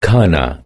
Kana.